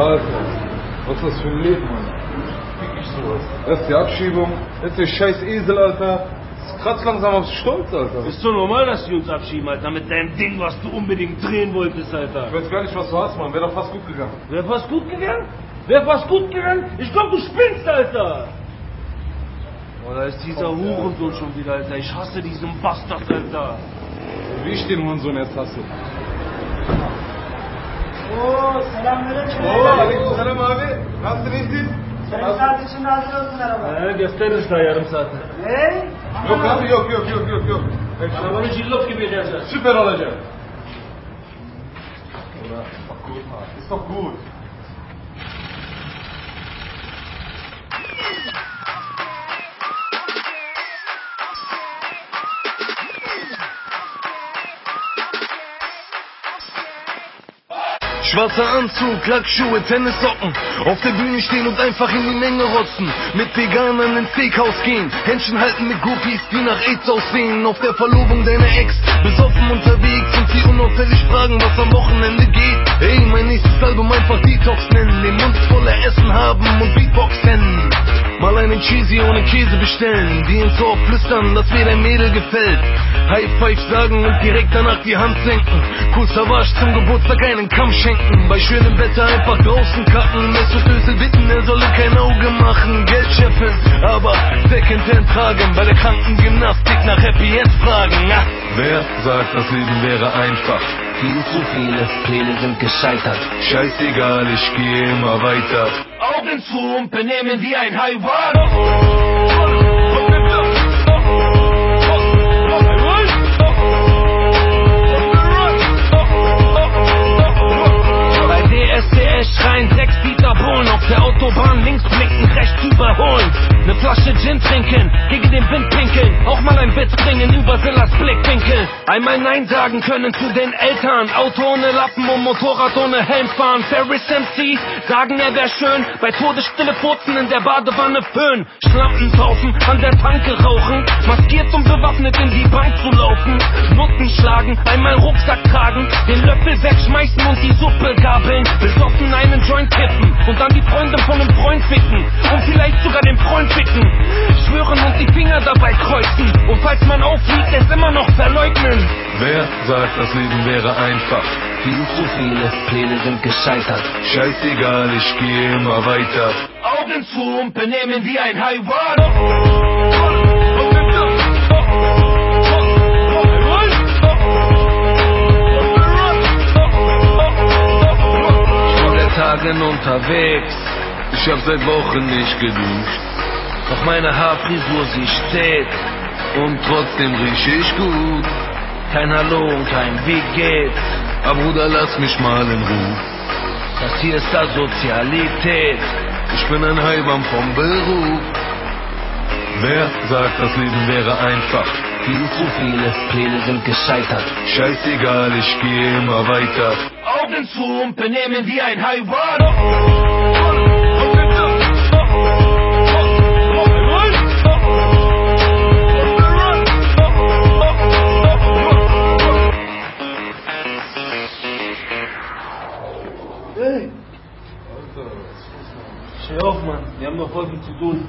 Alter, was ist das für ein Leben, Mann? Fick ich sowas. Erst die Abschiebung, jetzt der scheiß Esel, Alter. Das kratzt langsam aufs Stolz, Alter. Ist doch normal, dass die uns abschieben, Alter, mit deinem Ding, was du unbedingt drehen wolltest, Alter. Ich weiß gar nicht, was du hast, Mann. Wäre doch fast gut gegangen. Wäre fast gut gegangen? Wäre fast gut gegangen? Ich glaub, du spinnst, Alter! Oh, da ist dieser Hurensohn schon wieder, Alter. Ich hasse diesen Bastard, Alter. Wie ich den Hurensohn jetzt hasse. Oo selamünaleyküm. Oo, aleykümselam abi. Nasılsın, iyisin? Senin saat için hazır olsun araba. He, gösteririz daha yarım saate. Hey? Yok abi, yok, yok, yok, yok, yok. Arabanı cillop gibi edeceğiz. Süper olacak. Oder? Ist doch Schwarzer Anzug, Lackschuhe, Tennissocken. Auf der Bühne stehen und einfach in die Menge rotzen. Mit Veganern ins Steakhouse gehen. Händchen halten mit Groupies, die nach AIDS aussehen. Auf der Verlobung deiner Ex. Besoffen unterwegs und sie unauffällig fragen, was am Wochenende geht. Ey, mein nächstes Album einfach Detox nennen. Cheesy ohne Käse bestellen. Die ins Ohr flüstern, dass mir dein Mädel gefällt. High Five sagen und direkt danach die Hand senken. Cool Savage zum Geburtstag einen Kamm schenken. Bei schönem Wetter einfach draußen kacken. Mesut Özil bitten, er solle kein Auge machen. Geld scheffeln, aber Secondhand tragen. Bei der Krankengymnastik nach Happy End fragen. Na, wer sagt, das Leben wäre einfach? Viel zu viele Pläne sind gescheitert. Scheißegal, ich gehe immer weiter. Und benehmen wie ein Haiwan. Bei DSDS schreien sechs Dieter Bohlen auf der Autobahn links blicken, rechts überholen. Ne Flasche Gin trinken, gegen den Wind pinkeln, auch mal ein Witz bringen über Sillas Blickwinkel. Einmal Nein sagen können zu den Eltern, Auto ohne Lappen und Motorrad ohne Helm fahren. Ferris MC, sagen er wär schön, bei Todesstille furzen in der Badewanne föhn. Schlampen saufen, an der Tanke rauchen, maskiert und bewaffnet in die Bank zu laufen. Nutten schlagen, einmal Rucksack tragen, den Löffel wegschmeißen und die Suppe gabeln. Besoffen einen und dann die Freunde von einem Freund ficken und vielleicht sogar den Freund ficken. Schwören und die Finger dabei kreuzen und falls man auffliegt, es immer noch verleugnen. Wer sagt, das Leben wäre einfach? Viel zu viele Pläne sind gescheitert. Scheißegal, ich gehe immer weiter. Augen zu und benehmen wie ein Haiwan. Vor unterwegs. Ich hab seit Wochen nicht geduscht. Doch meine Haarfrisur, sie steht. Und trotzdem riech ich gut. Kein Hallo und kein Wie geht's? Aber Bruder, lass mich mal in Ruhe. Das hier ist Asozialität. Ich bin ein Heilbaum vom Beruf. Wer sagt, das Leben wäre einfach? Viel zu viele Pläne sind gescheitert. Scheißegal, ich gehe immer weiter. Augen zu und benehmen wie ein Haiwan. Alter, Steh auf, Mann. Wir haben noch viel zu tun.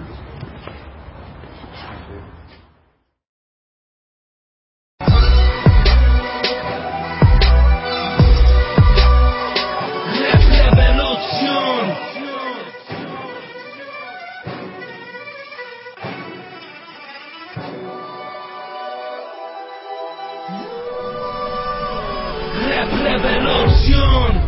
Rap